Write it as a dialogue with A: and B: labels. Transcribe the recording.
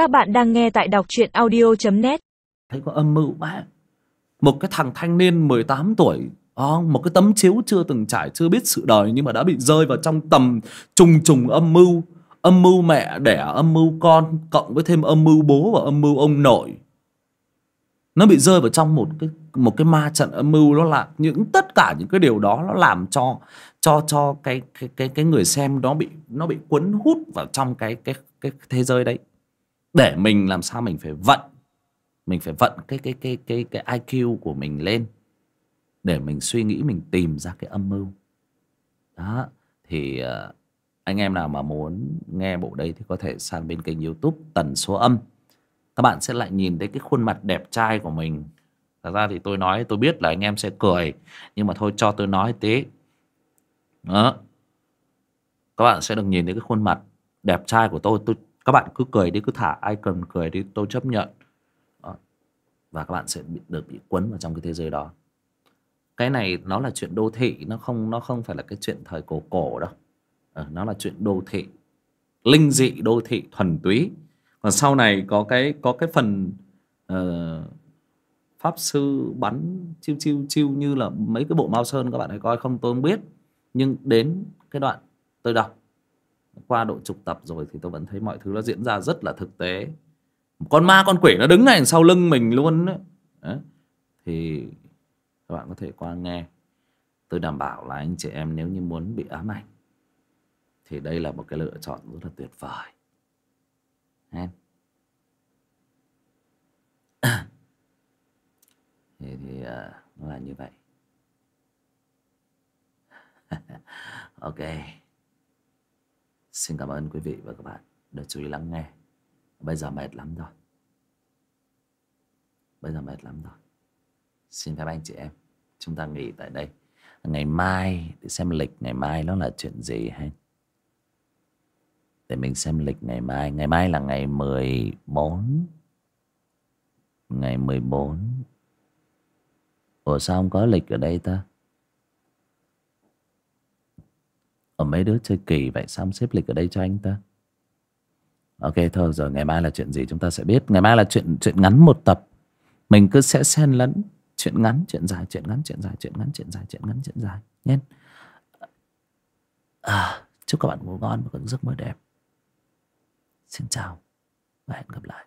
A: Các bạn đang nghe tại đọc truyện audio.net
B: thấy có âm mưu quá. Một cái thằng thanh niên 18 tuổi ờ, một cái tấm chiếu chưa từng trải, chưa biết sự đời, nhưng mà đã bị rơi vào trong tầm trùng trùng âm mưu. Âm mưu mẹ đẻ, âm mưu con, cộng với thêm âm mưu bố và âm mưu ông nội. Nó bị rơi vào trong một cái một cái ma trận âm mưu, nó là những, tất cả những cái điều đó nó làm cho cho cho cái cái cái cái người xem nó bị nó bị cuốn hút vào trong cái cái cái thế giới đấy để mình làm sao mình phải vận, mình phải vận cái cái cái cái cái IQ của mình lên để mình suy nghĩ, mình tìm ra cái âm mưu. Đó, thì ờ, anh em nào mà muốn nghe bộ đây thì có thể sang bên kênh youtube tần số âm. Các bạn sẽ lại nhìn thấy cái khuôn mặt đẹp trai của mình. Thật ra thì tôi nói, tôi biết là anh em sẽ cười, nhưng mà thôi cho tôi nói tí. Đó. Các bạn sẽ được nhìn thấy cái khuôn mặt đẹp trai của tôi. Tôi các bạn cứ cười đi cứ thả ai cần cười đi tôi chấp nhận. Đó. và các bạn sẽ bị, được bị quấn vào trong cái thế giới đó. Cái này nó là chuyện đô thị nó không nó không phải là cái chuyện thời cổ cổ đâu. Ờ, nó là chuyện đô thị linh dị đô thị thuần túy. Còn sau này có cái có cái phần uh, pháp sư bắn chiêu chiêu chiêu như là mấy cái bộ mao sơn các bạn hãy coi không tôi không biết. Nhưng đến cái đoạn tôi đọc qua độ chục tập rồi thì tôi vẫn thấy mọi thứ nó diễn ra rất là thực tế. Con ma con quỷ nó đứng ngay sau lưng mình luôn đấy. đấy. Thì các bạn có thể qua nghe. Tôi đảm bảo là anh chị em nếu như muốn bị ám ảnh thì đây là một cái lựa chọn rất là tuyệt vời. Em thì, thì uh, nó là như vậy. Ok xin cảm ơn quý vị và các bạn đã chú ý lắng nghe. Bây giờ mệt lắm rồi. Bây giờ mệt lắm rồi. Xin phép anh chị em, chúng ta nghỉ tại đây. Ngày mai, để xem lịch ngày mai nó là chuyện gì hay để mình xem lịch ngày mai. Ngày mai là ngày 14 ngày 14 ủa sao không có lịch ở đây ta? Ở mấy đứa chơi kỳ vậy sao không xếp lịch ở đây cho anh ta? Ok thôi rồi ngày mai là chuyện gì chúng ta sẽ biết. Ngày mai là chuyện chuyện ngắn một tập. Mình cứ sẽ xen lẫn chuyện ngắn chuyện dài chuyện ngắn chuyện dài chuyện ngắn chuyện dài chuyện ngắn chuyện dài nhé. À, chúc các bạn ngủ ngon và có giấc mơ đẹp. Xin chào và hẹn gặp lại.